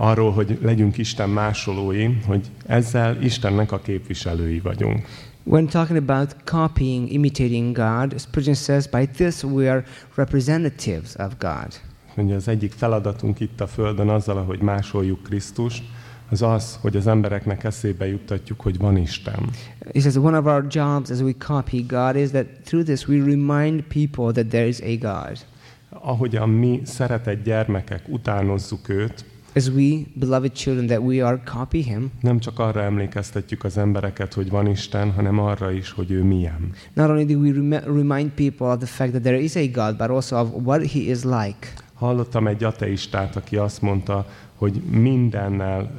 arról, hogy legyünk Isten másolói, hogy ezzel Istennek a képviselői vagyunk. When talking about copying, imitating God, Spurgeon says, by this we are representatives of God. Ugye az egyik feladatunk itt a Földön azzal, hogy másoljuk Krisztust, az az, hogy az embereknek eszébe juttatjuk, hogy van Isten. He says one of our jobs as we copy God is that through this we remind people that there is a God. Ahogyan mi szeretett gyermekek utánozzuk őt, As we, beloved children, that we are copy Him, nem csak arra emlékeztetjük az embereket, hogy van Isten, hanem arra is, hogy ő milyen. not only do we rem- remind people of the fact that there is a God, but also of what He is like. Hallottam egy ateistát, aki azt mondta, hogy mindennel,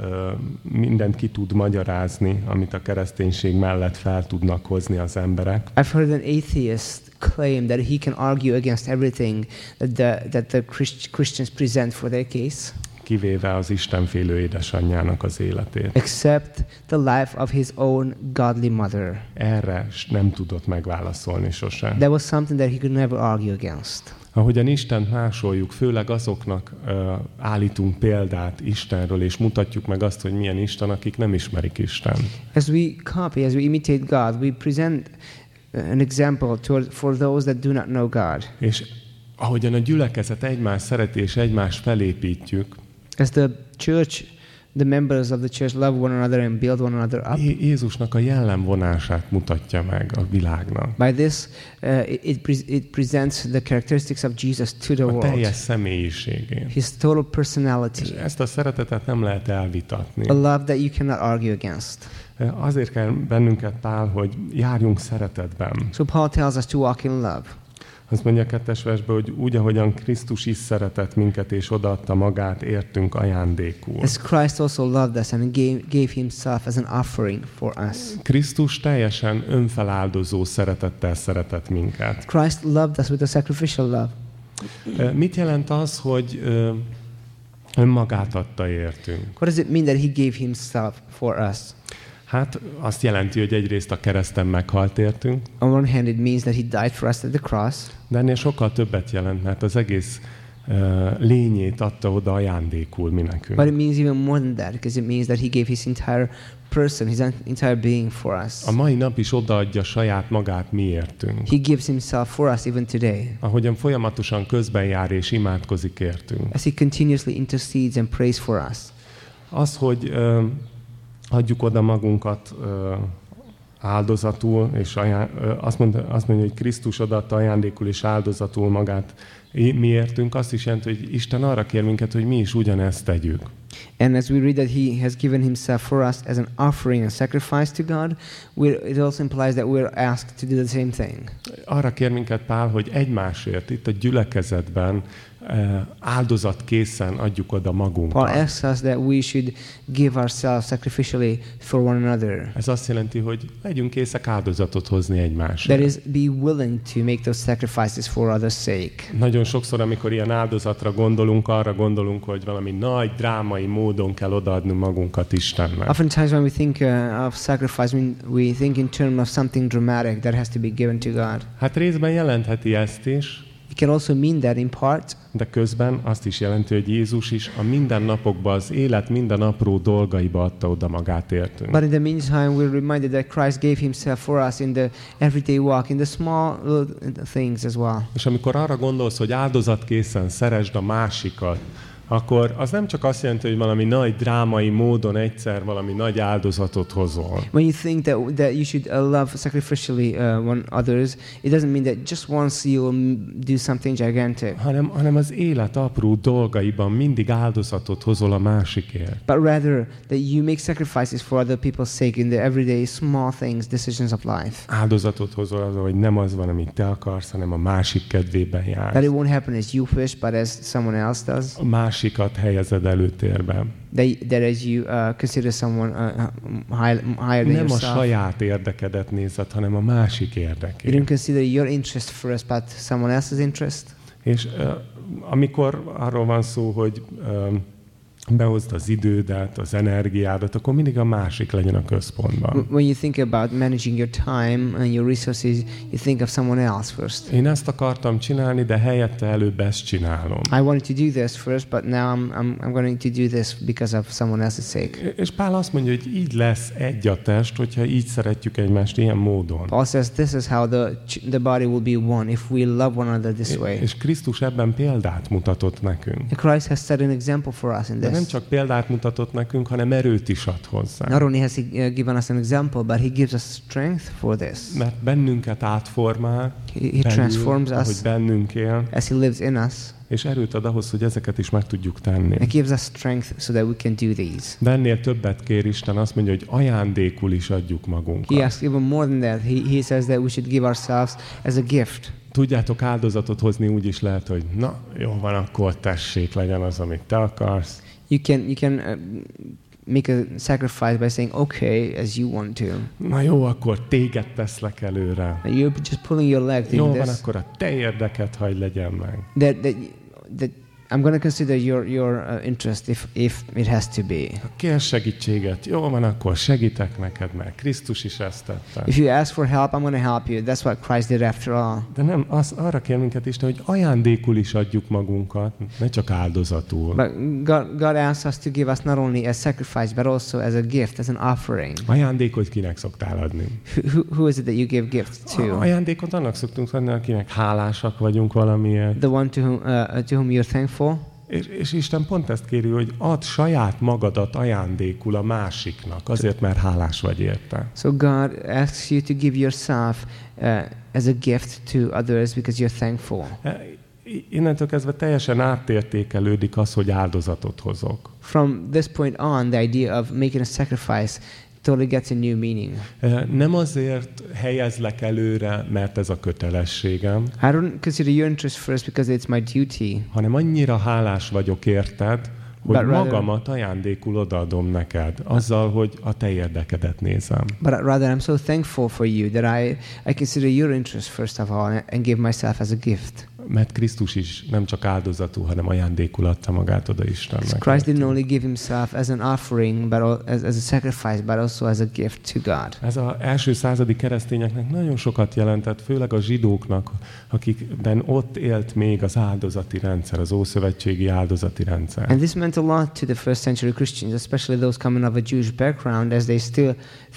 mindent ki tud magyarázni, amit a kereszténység mellett fel tudnak hozni az emberek. I've heard an atheist claim that he can argue against everything that the, that the Christ- Christians present for their case, kivéve az Istenfélő édesanyjának az életét. except the life of his own godly mother. Erre nem tudott megválaszolni sosem. That was something that he could never argue against. Ahogyan Istent másoljuk, főleg azoknak ö, állítunk példát Istenről, és mutatjuk meg azt, hogy milyen Isten, akik nem ismerik Isten. As we copy, as we imitate God, we present uh, an example toward, for those that do not know God. És ahogyan a gyülekezet egymás szereti és egymást felépítjük, As the church, the members of the church love one another and build one another up. Jé- Jézusnak a jellemvonását mutatja meg a világnak. By this, uh, it, pre- it presents the characteristics of Jesus to the A world, teljes személyiségét. his total És personality, ezt a szeretetet nem lehet elvitatni. a love that you cannot argue against. Azért kell bennünket, Pál, hogy járjunk szeretetben. So Paul tells us to walk in love. Azt mondja a kettes versben, hogy úgy, ahogyan Krisztus is szeretett minket, és odaadta magát, értünk ajándékul. As Christ also loved us and gave, gave himself as an offering for us. Krisztus teljesen önfeláldozó szeretettel szeretett minket. Christ loved us with a sacrificial love. Mit jelent az, hogy önmagát adta értünk? What does it mean that he gave himself for us? Hát azt jelenti, hogy egyrészt a kereszten meghalt értünk, On one hand, it means that he died for us at the cross, de ennél sokkal többet jelent, mert az egész ö, lényét adta oda ajándékul mi but nekünk. it means even more than that because it means that he gave his entire person, his en- entire being for us. A mai nap is odaadja saját magát mi értünk. He gives himself for us even today Ahogyan folyamatosan közben jár és imádkozik értünk. as he continuously intercedes and prays for us. Az, hogy ö, adjuk oda magunkat ö, áldozatul, és aján, azt, mondja, azt mondja, hogy Krisztus odaadta ajándékul és áldozatul magát mi értünk, azt is jelenti, hogy Isten arra kér minket, hogy mi is ugyanezt tegyük. And as we read that he has given himself for us as an offering and sacrifice to God, we're, it also implies that we're asked to do the same thing. Arra kér minket Pál, hogy egymásért itt a gyülekezetben áldozatkészen adjuk oda Paul magunkat. asks us that we should give ourselves sacrificially for one another. Ez azt jelenti, hogy legyünk készek áldozatot hozni That egymásért. is, be willing to make those sacrifices for others' sake. Nagyon sokszor, amikor ilyen áldozatra gondolunk, arra gondolunk, hogy valami nagy drámai módon kell odaadni magunkat Istennek. Oftentimes, when we think uh, of sacrifice, we think in terms of something dramatic that has to be given to God. Hát részben jelentheti ezt is, It can also mean that in part, de közben azt is jelenti, hogy Jézus is a mindennapokban, az élet minden apró dolgaiba adta oda magát értünk. but in the meantime, we're reminded that Christ gave Himself for us in the everyday walk, in the small things as well. És amikor arra gondolsz, hogy áldozatkészen szeresd a másikat, akkor az nem csak azt jelenti, hogy valami nagy drámai módon egyszer valami nagy áldozatot hozol, When you think that, that you should uh, love sacrificially uh, one others, it doesn't mean that just once you'll do something gigantic, hanem, hanem az élet apró dolgaiban mindig áldozatot hozol a másikért. but rather that you make sacrifices for other people's sake in the everyday small things, decisions of life. Áldozatot hozol az, hogy nem az van, amit te akarsz, hanem a másik kedvében That jársz. it won't happen as you wish, but as someone else does. A másikat helyezed előtérbe. That, that as you uh, consider someone uh, high, higher than Nem a yourself. saját érdekedet nézed, hanem a másik You don't érdekét. consider your interest first, but someone else's interest. És uh, amikor arról van szó, hogy uh, behozd az idődet, az energiádat, akkor mindig a másik legyen a központban. When you think about managing your time and your resources, you think of someone else first. Én ezt akartam csinálni, de helyette előbb ezt csinálom. I wanted to do this first, but now I'm, I'm, I'm going to do this because of someone else's sake. És Pál azt mondja, hogy így lesz egy a test, hogyha így szeretjük egymást ilyen módon. Paul says this is how the, the body will be one if we love one another this way. És Krisztus ebben példát mutatott nekünk. Christ has set an example for us in De nem csak példát mutatott nekünk, hanem erőt is ad hozzá. Not only has he uh, given us an example, but he gives us strength for this. Mert bennünket átformál, He, he belül, transforms us bennünk él, as he lives in us és erőt ad ahhoz, hogy ezeket is meg tudjuk tenni. and gives us strength so that we can do these. De ennél többet kér Isten, azt mondja, hogy ajándékul is adjuk He magunkat. asks even more than that. He, he says that we should give ourselves as a gift. Tudjátok, áldozatot hozni úgy is lehet, hogy na, jó van, akkor tessék, legyen az, amit te akarsz. You can you can uh, make a sacrifice by saying okay as you want to. Na jó, akkor téged teszlek előre. And you're just pulling your leg Jó van, this. akkor a te érdeket hagy legyen meg. That that that I'm to consider your your uh, interest if if it has to be. Kér segítséget, jó van, akkor segítek neked, mert Krisztus is ezt tette. If you ask for help, I'm to help you. That's what Christ did after all. De nem, az, arra kér minket Isten, hogy ajándékul is adjuk magunkat, ne csak áldozatul. But God, God asks us to give us not only a sacrifice, but also as a gift, as an offering. Ajándékot kinek szoktál adni? Who, who, is it that you give gifts A- to? Ajándékot annak szoktunk adni, akinek hálásak vagyunk valamiért. The one to whom, uh, to whom you're thankful. És, és Isten pont ezt kéri, hogy add saját magadat ajándékul a másiknak, azért, mert hálás vagy érte. So God asks you to give yourself uh, as a gift to others because you're thankful. E, Innentől kezdve teljesen átértékelődik az, hogy áldozatot hozok. From this point on, the idea of making a sacrifice totally gets a new meaning. Nem azért helyezlek előre, mert ez a kötelességem, I don't consider your interest first because it's my duty, hanem annyira hálás vagyok érted, hogy But rather- magamat ajándékul odaadom neked, azzal, hogy a te érdekedet nézem. but rather I'm so thankful for you that I, I consider your interest first of all and give myself as a gift. Mert Krisztus is nem csak áldozatú, hanem ajándékul adta magát oda Istennek. Christ didn't only give himself as an offering, but as, as a sacrifice, but also as a gift to God. Ez az első századi keresztényeknek nagyon sokat jelentett, főleg a zsidóknak, akikben ott élt még az áldozati rendszer, az ószövetségi áldozati rendszer. And this meant a lot to the first century Christians, especially those coming of a Jewish background, as they still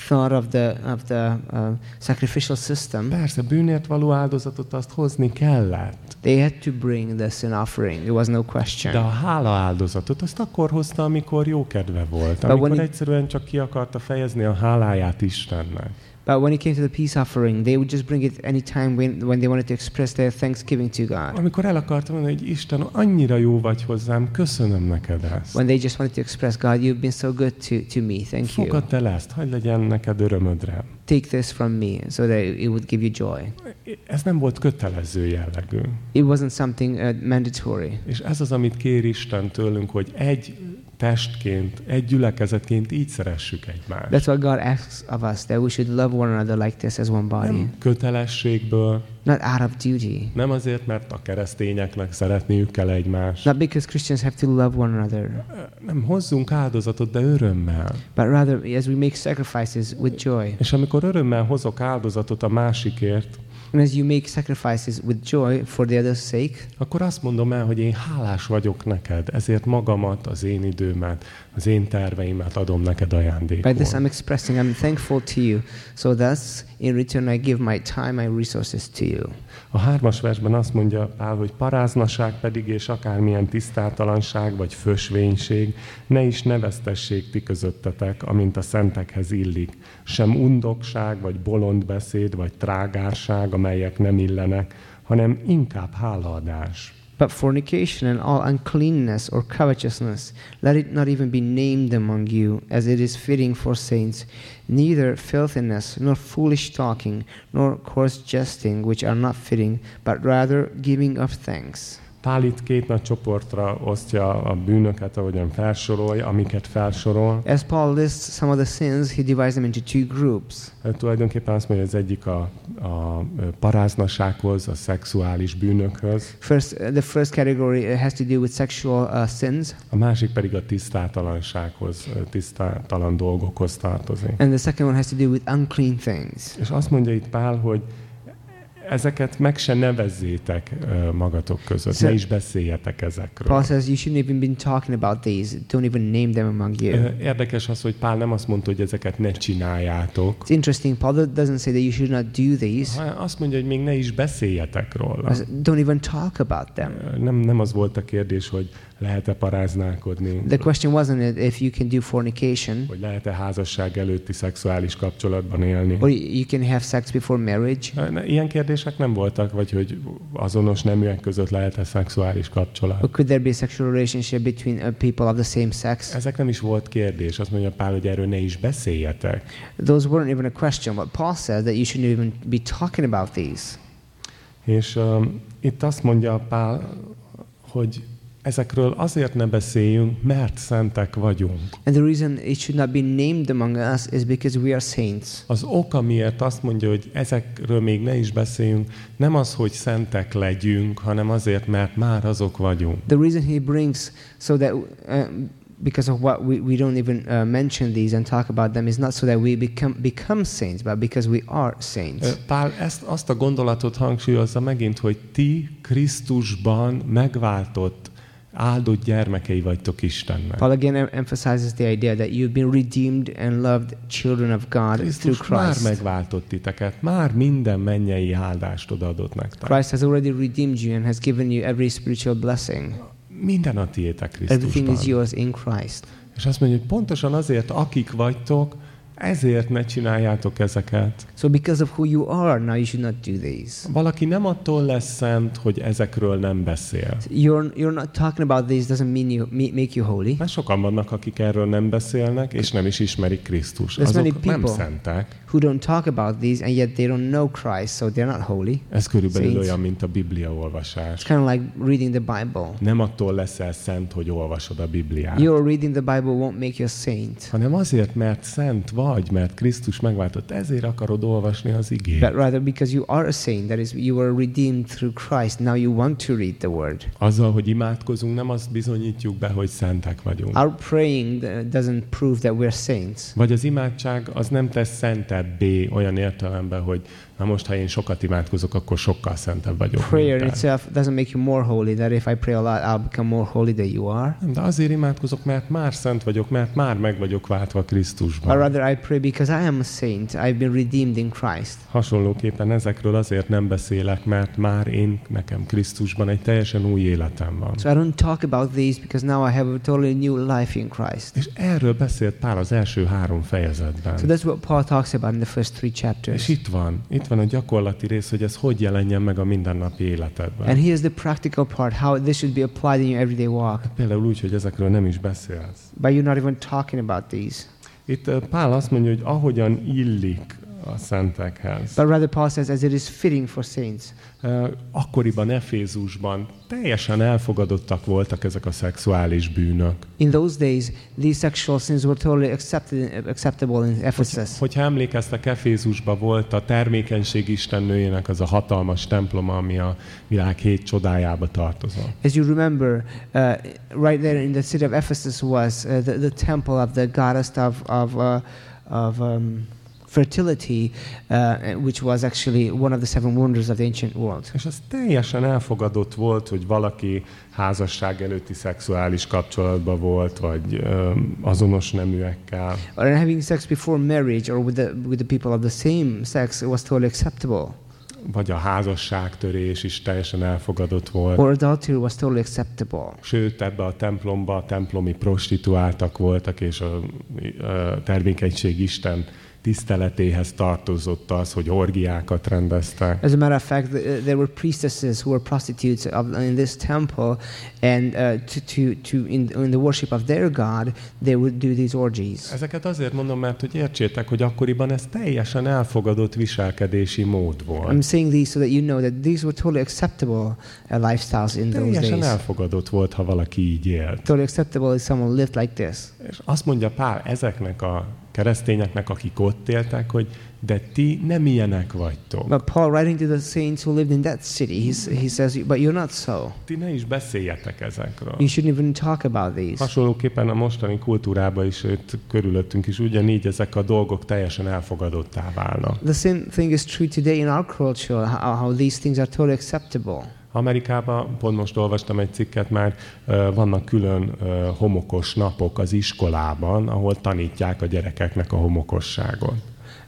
thought of the, of the uh, sacrificial system. Persze, bűnért való áldozatot azt hozni kellett, They had to bring the sin offering. There was no de question. a hála áldozatot azt akkor hozta, amikor jó kedve volt, amikor egyszerűen csak ki akarta fejezni a háláját Istennek. But when it came to the peace offering, they would just bring it anytime when, when they wanted to express their thanksgiving to God. Amikor el akarta mondani, hogy Isten, annyira jó vagy hozzám, köszönöm neked ezt. When they just wanted to express, God, you've been so good to, to me. Thank you. Fogadd el ezt, hagyd legyen neked örömödre. Take this from me so that it would give you joy. Ez nem volt kötelező jellegű. It wasn't something uh, mandatory. És ez az, amit kér Isten tőlünk, hogy egy testként, egy gyülekezetként így szeressük egymást. That's what God asks of us, that we should love one another like this as one body. Nem kötelességből, Not out of duty. nem azért, mert a keresztényeknek szeretniük kell egymást. Not because Christians have to love one another, Nem hozzunk áldozatot, de örömmel. but rather as we make sacrifices with joy. És amikor örömmel hozok áldozatot a másikért, And as you make sacrifices with joy for the other's sake, akkor azt mondom el, hogy én hálás vagyok neked, ezért magamat, az én időmet, az én terveimet adom neked by ajándékul. this I'm expressing I'm thankful to you. So thus, in return, I give my time, my resources to you. A hármas versben azt mondja Pál, hogy paráznaság pedig és akármilyen tisztátalanság vagy fösvénység, ne is neveztessék ti közöttetek, amint a szentekhez illik. Sem undokság, vagy bolond beszéd, vagy trágárság, amelyek nem illenek, hanem inkább hálaadás. But fornication and all uncleanness or covetousness, let it not even be named among you, as it is fitting for saints. Neither filthiness, nor foolish talking, nor coarse jesting, which are not fitting, but rather giving of thanks. Pál itt két nagy csoportra osztja a bűnöket, ahogyan felsorolja, amiket felsorol. As Paul lists some of the sins, he divides them into two groups. Tulajdonképpen azt mondja, az egyik a, a paráznasághoz, a szexuális bűnökhöz, First, uh, the first category uh, has to do with sexual uh, sins, a másik pedig a tisztátalansághoz, tisztátalan dolgokhoz tartozik. and the second one has to do with unclean things. És azt mondja itt Pál, hogy ezeket meg se nevezzétek magatok között, ne is beszéljetek ezekről. Paul says you shouldn't even been talking about these. Don't even name them among you. Érdekes az, hogy Pál nem azt mondta, hogy ezeket ne csináljátok, It's interesting. Paul do- doesn't say that you should not do these. azt mondja, hogy még ne is beszéljetek róla. Don't even talk about them. Nem, nem az volt a kérdés, hogy lehet-e paráználkodni, The question wasn't if you can do fornication hogy lehet-e házasság előtti szexuális kapcsolatban élni. or you can have sex before marriage. Ilyen kérdések nem voltak, vagy hogy azonos neműek között lehet-e szexuális kapcsolat. Or could there be a sexual relationship between uh, people of the same sex? Ezek nem is volt kérdés. Azt mondja Pál, hogy erről ne is beszéljetek. Those weren't even a question, but Paul says that you shouldn't even be talking about these. És um, itt azt mondja Pál, hogy ezekről azért ne beszéljünk, mert szentek vagyunk. And the reason it should not be named among us is because we are saints. Az ok, amiért azt mondja, hogy ezekről még ne is beszéljünk, nem az, hogy szentek legyünk, hanem azért, mert már azok vagyunk. The reason he brings so that uh, because of what we, we don't even uh, mention these and talk about them is not so that we become become saints, but because we are saints. Pál ezt, azt a gondolatot hangsúlyozza megint, hogy ti Krisztusban megváltott, áldott gyermekei vagytok Istennek. Paul again em- emphasizes the idea that you've been redeemed and loved children of God through Krisztus már Christ. megváltott titeket, már minden mennyei áldást odaadott nektek. Christ has already redeemed you and has given you every spiritual blessing. Minden a tiétek Everything is Krisztusban. yours in Christ. És azt mondja, hogy pontosan azért, akik vagytok, ezért ne csináljátok ezeket. So because of who you are, now you should not do these. Valaki nem attól lesz szent, hogy ezekről nem beszél. You're, you're not talking about these doesn't mean you make you holy. Mert sokan vannak, akik erről nem beszélnek, és nem is ismerik Krisztus. There's many Azok nem people. szentek. Who don't talk about these and yet they don't know Christ, so they're not holy. Ez körülbelül Saints. olyan, mint a Biblia olvasás. It's kind of like reading the Bible. Nem attól leszel szent, hogy olvasod a Bibliát. Your reading the Bible won't make you a saint, hanem azért, mert szent vagy, mert Krisztus megváltott, ezért akarod olvasni az igét. but rather because you are a saint, that is, you were redeemed through Christ. Now you want to read the Word. Azzal, hogy imádkozunk, nem azt bizonyítjuk be, hogy szentek vagyunk. Our praying uh, doesn't prove that we're saints. Vagy az imádság az nem tesz szentebbé olyan értelemben, hogy na most, ha én sokat imádkozok, akkor sokkal szentebb vagyok. Prayer itself doesn't make you more holy. That if I pray a lot, I'll become more holy than you are. De azért imádkozok, mert már szent vagyok, mert már meg vagyok váltva Or Krisztusban. rather, I pray because I am a saint. I've been redeemed in Christ. Hasonlóképpen ezekről azért nem beszélek, mert már én, nekem Krisztusban egy teljesen új életem van. So I don't talk about these because now I have a totally new life in Christ. És erről beszélt Pál az első három fejezetben. So that's what Paul talks about in the first three És chapters. itt van, itt van a gyakorlati rész, hogy ez hogy jelenjen meg a mindennapi életedben. And here's the practical part how this should be applied in your everyday walk. Például úgy, hogy ezekről nem is beszélsz. But you're not even talking about these. Itt ö, Pál azt mondja, hogy ahogyan illik a szentekhez. But rather, Paul says, as it is fitting for saints. Akkoriban Efézusban teljesen elfogadottak voltak ezek a szexuális bűnök. In those days, these sexual sins were totally accepted, acceptable in Ephesus. Hogyha emlékeztek, Efézusban volt a termékenység istennőjének az a hatalmas temploma, ami a világ hét csodájába tartozott. As you remember, uh, right there in the city of Ephesus was uh, the, the temple of the goddess of, of, uh, of um, fertility, uh, which was actually one of the seven wonders of the ancient world. És az teljesen elfogadott volt, hogy valaki házasság előtti szexuális kapcsolatban volt, vagy ö, azonos neműekkel. Or having sex before marriage or with the, with the people of the same sex was totally acceptable. vagy a házasságtörés is teljesen elfogadott volt. Or adultery was totally acceptable. Sőt, ebbe a templomba a templomi prostituáltak voltak, és a, a termékenység Isten tiszteletéhez tartozott az, hogy orgiákat rendeztek. As a matter of fact, th- there were priestesses who were prostitutes in this temple, and uh, to, to, to in, in the worship of their god, they would do these orgies. Ezeket azért mondom, mert hogy értsétek, hogy akkoriban ez teljesen elfogadott viselkedési mód volt. I'm saying these so that you know that these were totally acceptable uh, lifestyles in those Teljesen days. elfogadott volt, ha valaki így élt. Totally acceptable if someone lived like this. És azt mondja Pál ezeknek a keresztényeknek, akik ott éltek, hogy de ti nem ilyenek vagytok. But Paul, writing to the saints who lived in that city, he's, he says, "But you're not so. Ti ne is beszéljetek ezekről. You shouldn't even talk about these." Hasonlóképpen a mostani kultúrában is, itt körülöttünk is ugyanígy ezek a dolgok teljesen elfogadottá válnak. The same thing is true today in our culture. How, how these things are totally acceptable. Amerikában, pont most olvastam egy cikket már, vannak külön homokos napok az iskolában, ahol tanítják a gyerekeknek a homokosságot.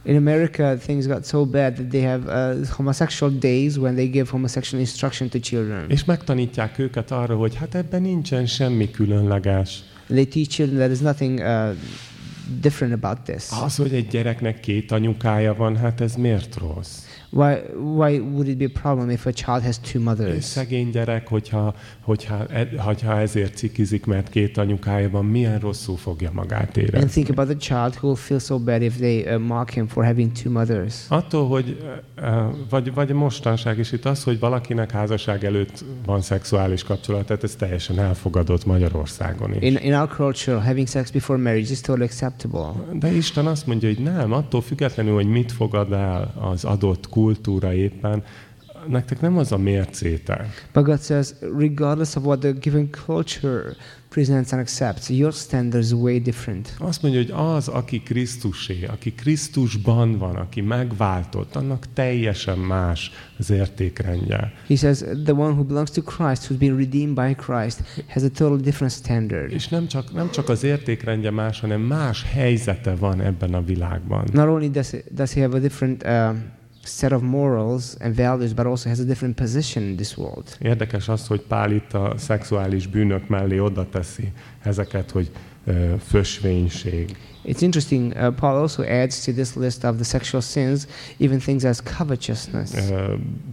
In America, things got so bad that they have uh, homosexual days when they give homosexual instruction to children. És megtanítják őket arra, hogy hát ebben nincsen semmi különleges. They teach children that there's nothing uh, different about this. Az, hogy egy gyereknek két anyukája van, hát ez miért rossz? Why, why would it be a problem if a child has two mothers? szegény gyerek, hogyha, hogyha, e- hogyha ezért cikizik, mert két anyukája van, milyen rosszul fogja magát And érezni. think about the child who will feel so bad if they uh, mock him for having two mothers. Attól, hogy, ö, vagy, vagy mostanság is itt az, hogy valakinek házasság előtt van szexuális kapcsolat, tehát ez teljesen elfogadott Magyarországon is. In, in our culture, having sex before marriage is totally acceptable. De Isten azt mondja, hogy nem, attól függetlenül, hogy mit fogad el az adott kultúra éppen, nektek nem az a mércétek. But God says, regardless of what the given culture presents and accepts, your standard is way different. Azt mondja, hogy az, aki Krisztusé, aki Krisztusban van, aki megváltott, annak teljesen más az értékrendje. He says, the one who belongs to Christ, who's been redeemed by Christ, has a totally different standard. És nem csak, nem csak az értékrendje más, hanem más helyzete van ebben a világban. Not only does he, does he have a different uh, set of morals and values, but also has a different position in this world. Érdekes az, hogy Pál itt a szexuális bűnök mellé oda teszi ezeket, hogy ö, fösvénység, It's interesting, uh, Paul also adds to this list of the sexual sins even things as covetousness,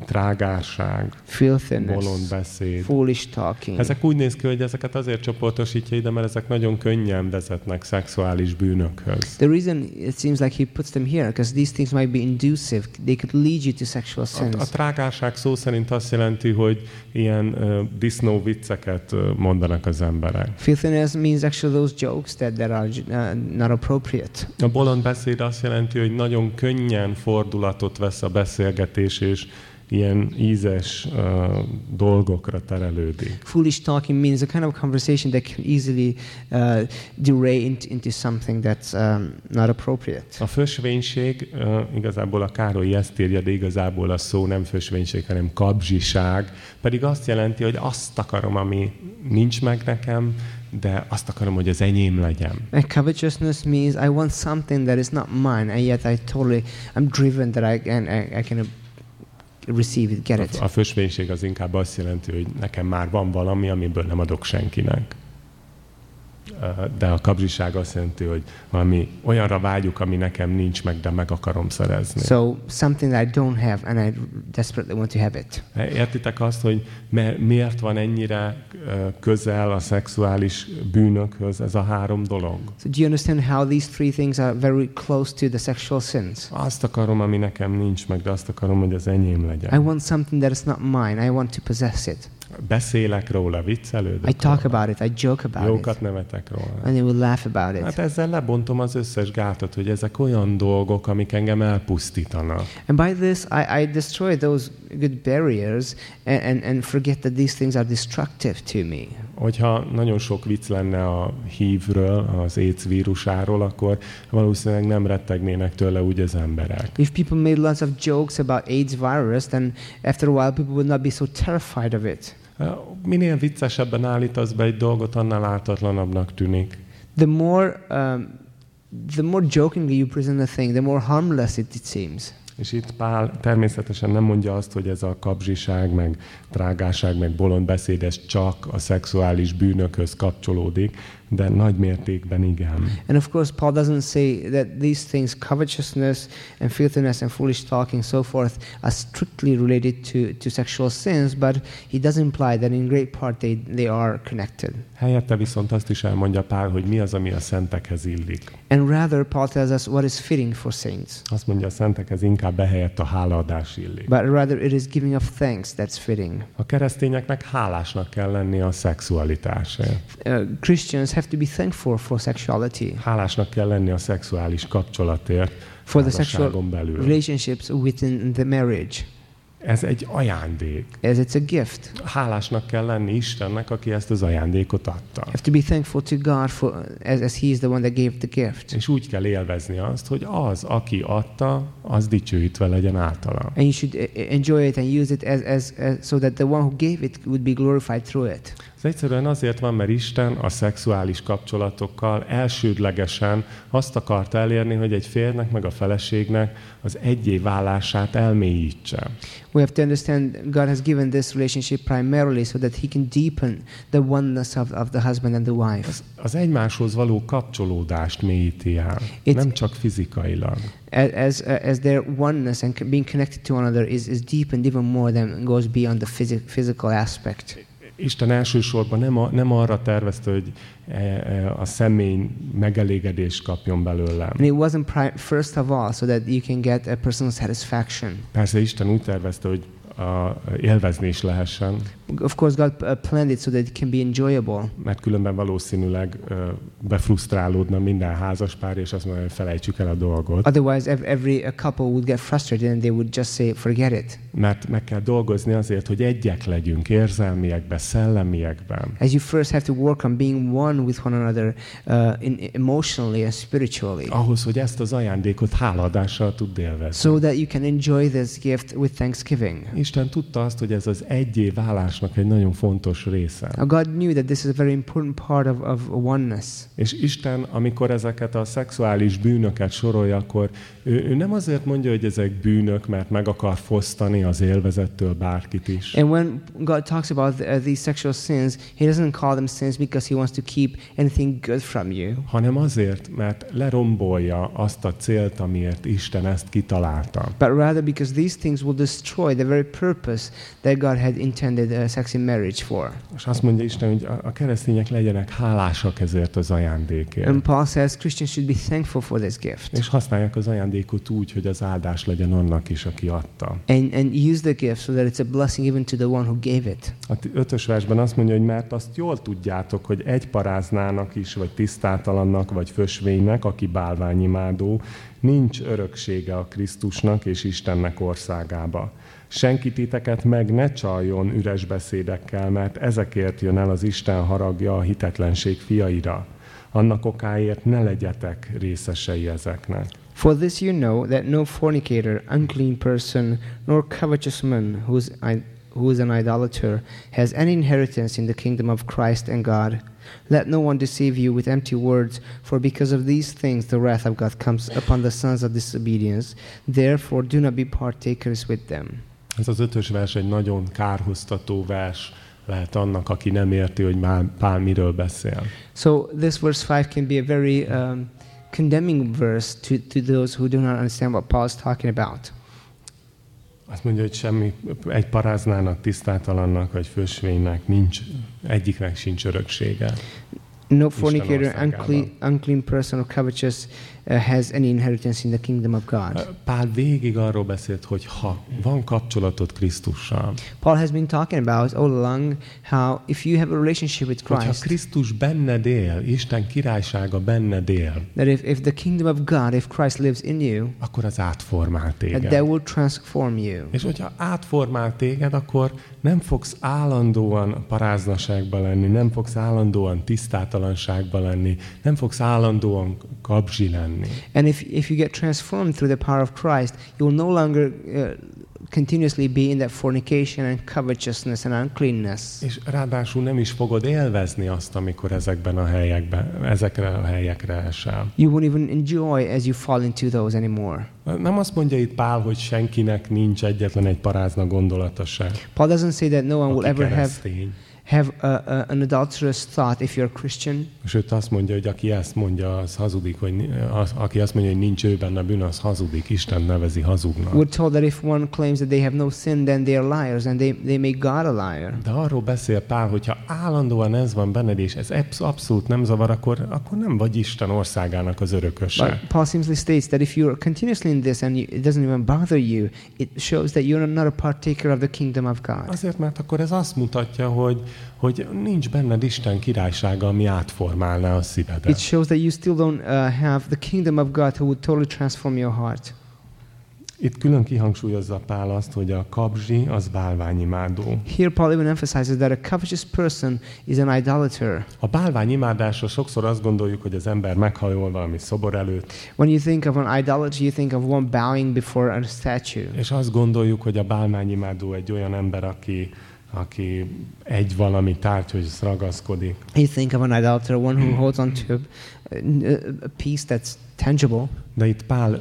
trágárság, filthiness, bolond beszéd. foolish talking. Ezek úgy néz ki, hogy ezeket azért csoportosítja ide, mert ezek nagyon könnyen vezetnek szexuális bűnökhöz. The reason it seems like he puts them here, because these things might be inducive, they could lead you to sexual A, a sins. trágárság szó szerint azt jelenti, hogy ilyen uh, disznó vicceket uh, mondanak az emberek. Filthiness means actually those jokes that, that are uh, not appropriate. A bolond beszéd azt jelenti, hogy nagyon könnyen fordulatot vesz a beszélgetés, és ilyen ízes uh, dolgokra terelődik. Foolish talking means a kind of conversation that can easily uh, derail into, into something that's um, not appropriate. A fösvénység, uh, igazából a Károly ezt írja, de igazából a szó nem fösvénység, hanem kabzsiság, pedig azt jelenti, hogy azt akarom, ami nincs meg nekem, de azt akarom, hogy az enyém legyen. And covetousness means I want something that is not mine, and yet I totally, I'm driven that I can, I, I can receive it, get it. A, a fösvénység az inkább azt jelenti, hogy nekem már van valami, amiből nem adok senkinek. De a kabzsiság azt jelenti, hogy valami olyanra vágyuk, ami nekem nincs meg, de meg akarom szerezni. So something that I don't have, and I desperately want to have it. Értitek azt, hogy miért van ennyire közel a szexuális bűnökhöz ez a három dolog? So do you understand how these three things are very close to the sexual sins? Azt akarom, ami nekem nincs meg, de azt akarom, hogy az enyém I legyen. want something that is not mine. I want to possess it. Beszélek róla, viccelődök I talk róla. about it. I joke about Jókat it. nevetek róla. And they will laugh about Hát it. ezzel lebontom az összes gátot, hogy ezek olyan dolgok, amik engem elpusztítanak. And by this, I, I destroy those good barriers and, and, and forget that these things are destructive to me. Hogyha nagyon sok vicc lenne a hívről, az AIDS vírusáról, akkor valószínűleg nem rettegnének tőle úgy az emberek. If people made lots of jokes about AIDS virus, then after a while people would not be so terrified of it. Minél viccesebben állítasz be egy dolgot, annál ártatlanabbnak tűnik. The more, um, the more jokingly you present a thing, the more harmless it, it seems. És itt Pál természetesen nem mondja azt, hogy ez a kapzsiság, meg trágáság, meg bolond beszéd, ez csak a szexuális bűnökhöz kapcsolódik, de nagy mértékben igen. And of course, Paul doesn't say that these things, covetousness and filthiness and foolish talking, so forth, are strictly related to, to sexual sins, but he does imply that in great part they, they are connected. Helyette viszont azt is elmondja Pál, hogy mi az, ami a szentekhez illik. And rather, Paul tells us what is fitting for saints. Azt mondja, a szentekhez inkább behelyett a hálaadás illik. But rather, it is giving of thanks that's fitting. A keresztényeknek hálásnak kell lenni a szexualitásért. Uh, Christians have to be thankful for sexuality, Hálásnak kell lenni a szexuális kapcsolatért for the sexual belül. relationships within the marriage, Ez egy ajándék. as it's a gift. Hálásnak kell lenni Istennek, aki ezt az ajándékot adta. You have to be thankful to God for as, as He is the one that gave the gift. És úgy kell élvezni azt, hogy az, aki adta, az dicsőítve legyen általa. And you should uh, enjoy it and use it as, as, as so that the one who gave it would be glorified through it. Ez egyszerűen azért van, mert Isten a szexuális kapcsolatokkal elsődlegesen azt akarta elérni, hogy egy férnek meg a feleségnek az egyé válását elmélyítse. We have to understand God has given this relationship primarily so that He can deepen the oneness of, of the husband and the wife. Az, az egymáshoz való kapcsolódást mélyíti el, It's- nem csak fizikailag. As, as, their oneness and being connected to one another is, is deepened even more than goes beyond the physi- physical aspect. Isten elsősorban nem, a, nem arra tervezte, hogy e, e, a személy megelégedést kapjon belőle. And it wasn't first of all so that you can get a personal satisfaction. Persze Isten úgy tervezte, hogy a, élvezni is lehessen, Of course, God uh, planned it so that it can be enjoyable. mert különben valószínűleg ö, befrusztrálódna minden házaspár, és azt mondja, felejtsük el a dolgot. Otherwise, ev- every a couple would get frustrated and they would just say, forget it. Mert meg kell dolgozni azért, hogy egyek legyünk érzelmiekben, szellemiekben. As you first have to work on being one with one another uh, in, emotionally and spiritually. Ahhoz, hogy ezt az ajándékot hálaadással tud élvezni. So that you can enjoy this gift with thanksgiving. Isten tudta azt, hogy ez az egyé válásnak egy nagyon fontos része. God knew that this is a very important part of, of oneness. És Isten, amikor ezeket a szexuális bűnöket sorolja, akkor ő, ő nem azért mondja, hogy ezek bűnök, mert meg akar fosztani az élvezettől bárkit is, And when God talks about uh, these sexual sins, He doesn't call them sins because He wants to keep anything good from you, hanem azért, mert lerombolja azt a célt, amiért Isten ezt kitalálta. but rather because these things will destroy the very purpose that God had intended uh, sex in marriage for. És azt mondja Isten, hogy a, a keresztények legyenek hálásak ezért az ajándékért. And Paul says Christians should be thankful for this gift És használják az ajándékot úgy, hogy az áldás legyen annak is, aki adta. and, and use the gift so that it's a blessing even to the one who gave it. A ötös versben azt mondja, hogy mert azt jól tudjátok, hogy egy paráznának is, vagy tisztátalannak, vagy fösvénynek, aki bálványimádó, nincs öröksége a Krisztusnak és Istennek országába. Senki titeket meg ne csaljon üres beszédekkel, mert ezekért jön el az Isten haragja a hitetlenség fiaira. Annak okáért ne legyetek részesei ezeknek. For this you know that no fornicator, unclean person, nor covetous man who's, I, who is an idolater has any inheritance in the kingdom of Christ and God. Let no one deceive you with empty words, for because of these things the wrath of God comes upon the sons of disobedience. Therefore, do not be partakers with them. Ez az ötös vers egy nagyon kárhoztató vers lehet annak, aki nem érti, hogy Pál, Pál miről beszél. So, this verse 5 can be a very um, condemning verse to, to those who do not understand what Paul is talking about. Azt mondja, hogy semmi, egy paráznának, tisztátalannak vagy fősvénynek nincs, egyiknek sincs öröksége. No fornicator, unclean, unclean person, or covetous uh, has any inheritance in the kingdom of God. Pál végig arról beszélt, hogy ha van kapcsolatod Krisztussal, Paul has been talking about all along how if you have a relationship with Christ, Krisztus benned él, Isten királysága benned él, that if, if the kingdom of God, if Christ lives in you, akkor az átformál that téged. that will transform you. És hogyha átformál téged, akkor nem fogsz állandóan paráznaságban lenni, nem fogsz állandóan tisztátalanságban lenni, nem fogsz állandóan kabzsi lenni. And if, if you get transformed through the power of Christ, you will no longer uh, continuously be in that fornication and covetousness and uncleanness. És ráadásul nem is fogod élvezni azt, amikor ezekben a helyekben, ezekre a helyekre esel. You won't even enjoy as you fall into those anymore. Nem azt mondja itt Pál, hogy senkinek nincs egyetlen egy parázna gondolata se. Paul doesn't say that no one will ever keresztény. have a, a, an adulterous thought if you're a Christian. Sőt, azt mondja, hogy aki ezt mondja, az hazudik, hogy az, aki azt mondja, hogy nincs ő benne bűn, az hazudik. Isten nevezi hazugnak. We're told that if one claims that they have no sin, then they are liars and they, they make God a liar. De arról beszél Pál, hogyha állandóan ez van benned, és ez absz- abszolút nem zavar, akkor, akkor nem vagy Isten országának az örököse. But Paul simply states that if you're continuously in this and you, it doesn't even bother you, it shows that you're not a partaker of the kingdom of God. Azért, mert akkor ez azt mutatja, hogy, hogy nincs benned Isten királysága, ami átformálná a It szívedet. shows that you still don't uh, have the kingdom of God who would totally transform your heart. Itt külön kihangsúlyozza Pál azt, hogy a kapzsi az bálványimádó. Here, Paul even emphasizes that a covetous person is an idolater. A bálványimádásra sokszor azt gondoljuk, hogy az ember meghajol valami szobor előtt, When you think of an idolatry, you think of one bowing before a statue. és azt gondoljuk, hogy a bálványimádó egy olyan ember, aki, aki egy valami tárgyhoz ragaszkodik. You think of an idolater, one who holds on to a, piece that's tangible. De itt Pál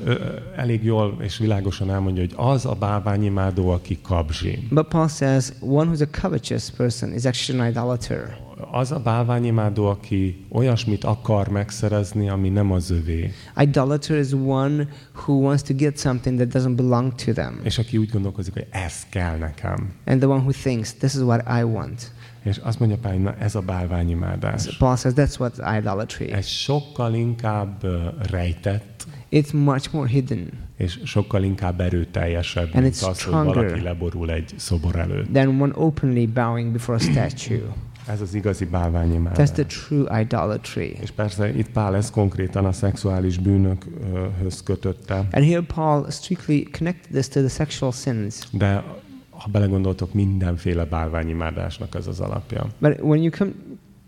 elég jól és világosan elmondja, hogy az a bálványimádó, aki kapzsi. But Paul says one who's a covetous person is actually an idolater. Az a bálványimádó, aki olyasmit akar megszerezni, ami nem az övé. Idolater is one who wants to get something that doesn't belong to them. És aki úgy gondolkozik, hogy ez kell nekem. And the one who thinks, this is what I want. És azt mondja Pál, na ez a bálványimádás. So Paul says that's what idolatry Ez sokkal inkább rejtett, It's much more hidden és sokkal inkább erőteljesebb, And mint it's az, hogy valaki leborul egy szobor előtt. than one openly bowing before a statue. Ez az igazi bálványimádás. That's the true idolatry. És persze itt Pál ezt konkrétan a szexuális bűnökhöz kötötte, And here Paul strictly connected this to the sexual sins. de ha belegondoltok, mindenféle bálványimádásnak ez az alapja. But when you come,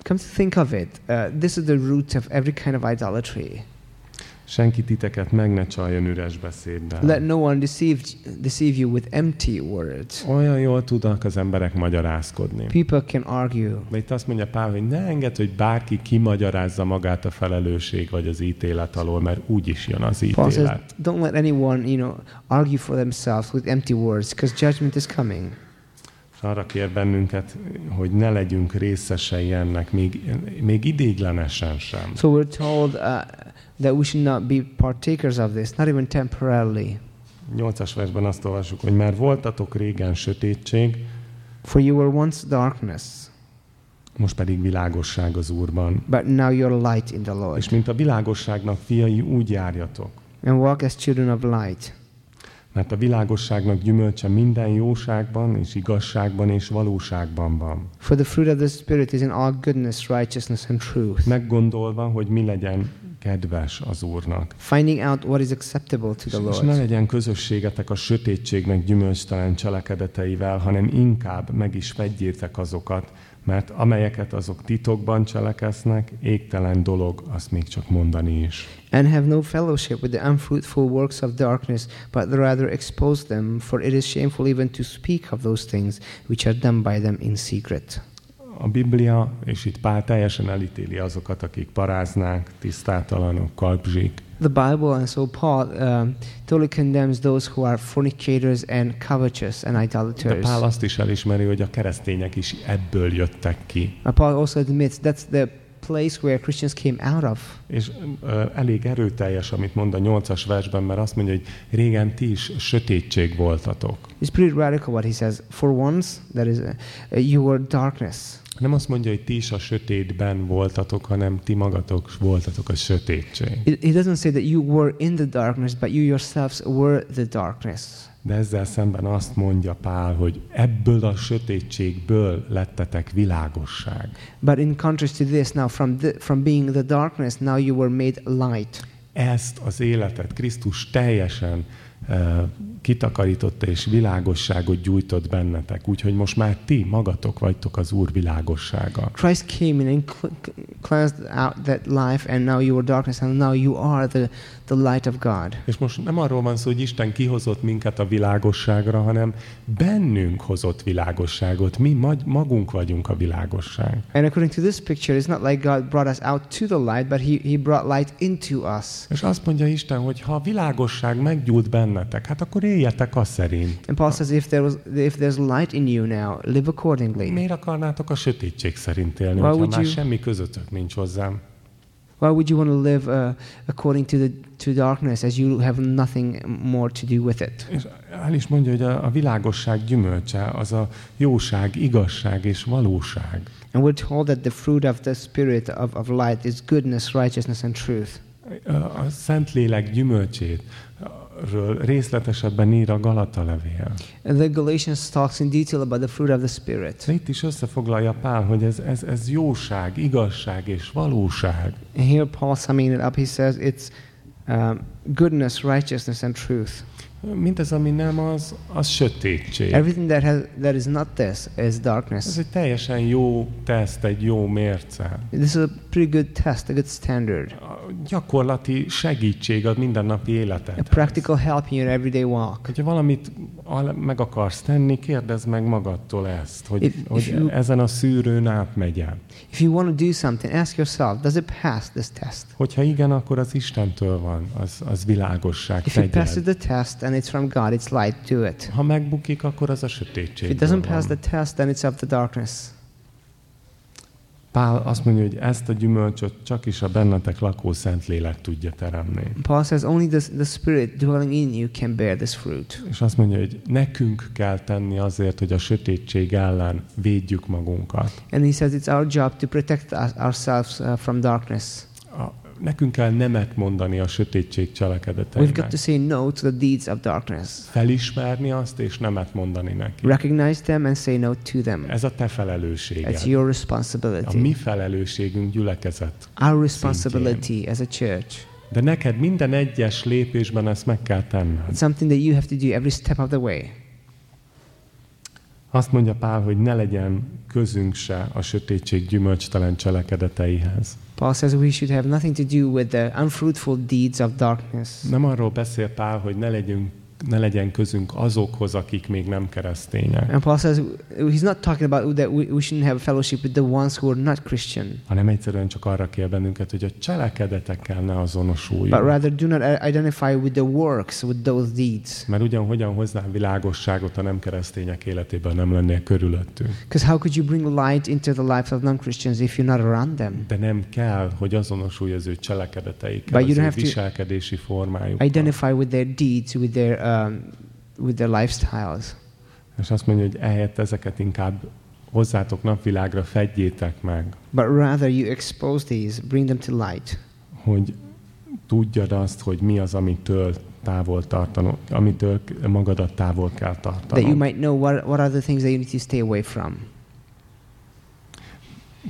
come to think of it, uh, this is the root of every kind of idolatry. Senki titeket meg ne csaljon üres beszéddel. Let no one deceive, deceive you with empty words. Olyan jól tudnak az emberek magyarázkodni. People can argue. De itt azt mondja Pál, hogy ne engedd, hogy bárki kimagyarázza magát a felelősség vagy az ítélet alól, mert úgy is jön az Paul says, ítélet. don't let anyone, you know, argue for themselves with empty words, because judgment is coming. Arra kér bennünket, hogy ne legyünk részesei ennek, még, még idéglenesen sem. So we're told uh, that we should not be partakers of this, not even temporarily. Nyolcas versben azt olvassuk, hogy már voltatok régen sötétség, For you were once darkness, most pedig világosság az Úrban. but now you're light in the Lord. És mint a világosságnak fiai, úgy járjatok. And walk as children of light. Mert a világosságnak gyümölcse minden jóságban és igazságban és valóságban van. For the fruit of the Spirit is in all goodness, righteousness, and truth. Meggondolva, hogy mi legyen kedves az Úrnak. Finding out what is acceptable to the és ne Lord. legyen közösségetek a sötétségnek gyümölcstelen cselekedeteivel, hanem inkább meg is fedjétek azokat, mert amelyeket azok titokban cselekeznek, égtelen dolog, azt még csak mondani is. And have no fellowship with the unfruitful works of darkness, but rather expose them, for it is shameful even to speak of those things which are done by them in secret. A Biblia, és itt Pál teljesen elítéli azokat, akik paráznák, tisztátalanok, kalpzsik, The Bible and so Paul um, totally condemns those who are fornicators and covetous and De idolaters. Pál azt is elismeri, hogy a keresztények is ebből jöttek ki. But Paul also admits that's the place where Christians came out of. És ö, elég erőteljes, amit mond a nyolcas versben, mert azt mondja, hogy régen ti is sötétség voltatok. It's pretty radical what he says. For once, that is, uh, you were darkness. Nem azt mondja, hogy ti is a sötétben voltatok, hanem ti magatok voltatok a sötétség. It, he doesn't say that you were in the darkness, but you yourselves were the darkness. De ezzel szemben azt mondja Pál, hogy ebből a sötétségből lettetek világosság. But in contrast to this, now from the, from being the darkness, now you were made light. Ezt az életet Krisztus teljesen kitakarította és világosságot gyújtott bennetek, úgyhogy most már ti magatok vagytok az Úr világossága. Christ came in and cl- cleansed out that life, and now you were darkness, and now you are the, the light of God. És most nem arról van szó, hogy Isten kihozott minket a világosságra, hanem bennünk hozott világosságot. Mi mag- magunk vagyunk a világosság. And according to this picture, it's not like God brought us out to the light, but He, he brought light into us. És azt mondja Isten, hogy ha a világosság meggyújt bennetek, bennetek, hát akkor éljetek azt szerint. And Paul says, if there was, if there's light in you now, live accordingly. Miért akarnátok a sötétség szerint élni, Why hogyha már you- semmi közöttök nincs hozzám? Why would you want to live uh, according to the to darkness, as you have nothing more to do with it? És el is mondja, hogy a, a világosság gyümölcse az a jóság, igazság és valóság. And we're told that the fruit of the spirit of, of light is goodness, righteousness, and truth. A Szentlélek gyümölcsét ről részletesebben ír a Galata levél. And the Galatians talks in detail about the fruit of the spirit. De itt is összefoglalja Pál, hogy ez, ez, ez jóság, igazság és valóság. And here Paul summing it up, he says it's um, goodness, righteousness, and truth. Mindez, ami nem az, az sötétség. Everything that has that is not this is Ez darkness. egy teljesen jó teszt, egy jó mérce. This is a pretty good test, a good standard, gyakorlati segítség a mindennapi a életedhez. practical help in your everyday walk. Hogyha valamit al- meg akarsz tenni, kérdezd meg magadtól ezt, hogy, If- if hogy you- ezen a szűrőn átmegyen. If you want to do something, ask yourself, does it pass this test? Hogyha igen, akkor az Istentől van, az, az világosság, If it passes the test and it's from God, it's light, do it. Ha megbukik, akkor az a If it sötétség. doesn't pass the test, then it's of the darkness. Pál azt mondja, hogy ezt a gyümölcsöt csak is a bennetek lakó Szentlélek tudja teremni. Paul says only the, the Spirit dwelling in you can bear this fruit. És azt mondja, hogy nekünk kell tenni azért, hogy a sötétség ellen védjük magunkat. And he says it's our job to protect ourselves uh, from darkness. A, nekünk kell nemet mondani a sötétség We've got cselekedeteinek. to say no to the deeds of darkness. Felismerni azt, és nemet mondani neki. Recognize them and say no to them. Ez a te felelősséged. your A responsibility. mi felelősségünk gyülekezet. Our responsibility as a church. De neked minden egyes lépésben ezt meg kell tenned. It's something that you have to do every step of the way. Azt mondja Pál, hogy ne legyen közünk se a sötétség gyümölcstelen cselekedeteihez. Paul says we should have nothing to do with the unfruitful deeds of darkness. Nem arról beszél Pál, hogy ne legyünk ne legyen közünk azokhoz, akik még nem keresztények, And Paul says he's not talking about that we, we shouldn't have fellowship with the ones who are not Christian, hanem egyszerűen csak arra kér bennünket, hogy a cselekedetekkel ne but azonosuljunk. rather do not identify with the works, with those deeds. Mert ugyan hogyan hoznál világosságot a nem keresztények életében, nem lennél körülöttünk. Because how could you bring light into the lives of non-Christians if you're not around them? De nem kell, hogy azonosulj az ő cselekedeteikkel, But you az don't ő have viselkedési formájukkal. Identify with their deeds, with their um, with their lifestyles. És azt mondja, hogy ehelyett ezeket inkább hozzátok napvilágra, fedjétek meg, But rather you expose these, bring them to light, hogy tudjad azt, hogy mi az, amitől távol tartanod, amitől magadat távol kell that you tartanod. might know what, what are the things that you need to stay away from.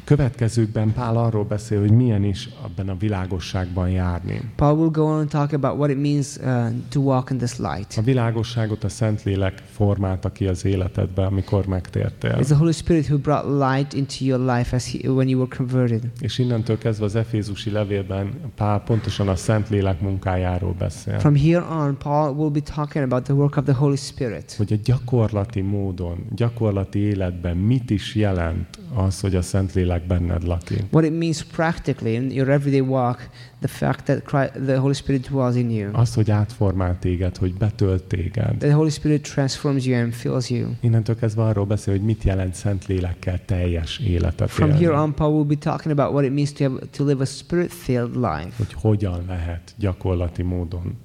Következőkben Pál arról beszél, hogy milyen is abban a világosságban járni. Paul will go on and talk about what it means uh, to walk in this light. A világosságot a Szentlélek formálta ki az életedbe, amikor megtértél. It's the Holy Spirit who brought light into your life as he, when you were converted. És innentől kezdve az Efézusi levélben Pál pontosan a Szentlélek munkájáról beszél. From here on, Paul will be talking about the work of the Holy Spirit. Hogy a gyakorlati módon, gyakorlati életben mit is jelent az, hogy a Szentlélek benned lakik. What it means practically in your everyday walk, the fact that Christ, the Holy Spirit dwells in you, Az, hogy átformál téged, hogy betölt téged. the Holy Spirit transforms you and fills you. Innentől kezdve arról beszél, hogy mit jelent Szentlélekkel teljes életet From élni. here on, Paul will be talking about what it means to, have, to live a spirit-filled life. Hogy hogyan lehet gyakorlati módon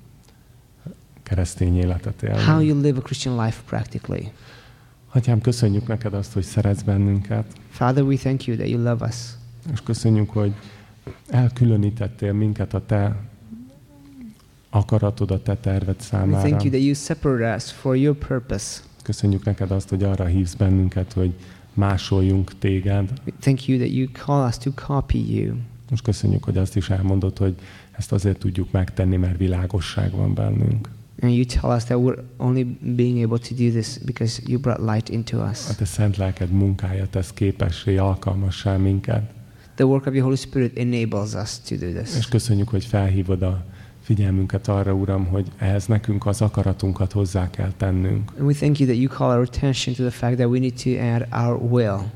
keresztény életet élni. How you live a Christian life practically. Atyám, köszönjük neked azt, hogy szeretsz bennünket, Father, we thank you that you love us. és köszönjük, hogy elkülönítettél minket a te akaratod, a te terved We számára. thank you that you separate us for your purpose. Köszönjük neked azt, hogy arra hívsz bennünket, hogy másoljunk téged. We thank you that you call us to copy you. Most köszönjük, hogy azt is elmondod, hogy ezt azért tudjuk megtenni, mert világosság van bennünk. And you tell us that we're only being able to do this because you brought light into us. A te szent lelked munkája tesz képessé, alkalmassá minket. The work of your Holy Spirit enables us to do És this. köszönjük, hogy felhívod a figyelmünket arra, Uram, hogy ehhez nekünk az akaratunkat hozzá kell tennünk. And we thank you that you call our attention to the fact that we need to add our will.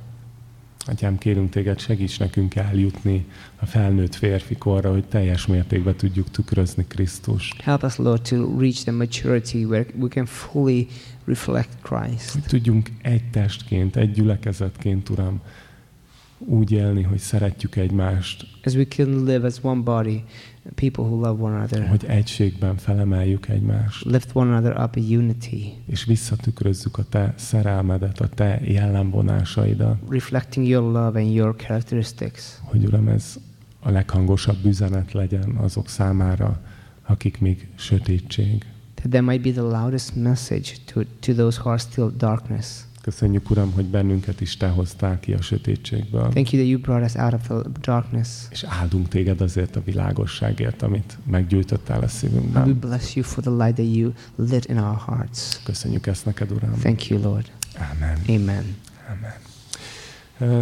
Atyám, kérünk téged, segíts nekünk eljutni a felnőtt férfi korra, hogy teljes mértékben tudjuk tükrözni Krisztust. Help us, Lord, to reach the maturity where we can fully reflect Christ. Hogy tudjunk egy testként, egy gyülekezetként, Uram, úgy élni, hogy szeretjük egymást, As we can live as one body, people who love one another, hogy egységben felemeljük egymást, lift one another up in unity, és visszatükrözzük a Te szerelmedet, a Te jellemvonásaidat, reflecting your love and your characteristics. hogy Uram, ez a leghangosabb üzenet legyen azok számára, akik még sötétség. That there might be the loudest message to, to those who are still darkness. Köszönjük, Uram, hogy bennünket is Te hoztál ki a sötétségből. Thank you that you brought us out of the darkness. És áldunk Téged azért a világosságért, amit meggyújtottál a And we szívünkben. bless you for the light that you lit in our hearts. Köszönjük ezt neked, Uram. Thank you, Lord. Amen. Amen. Amen. Ö,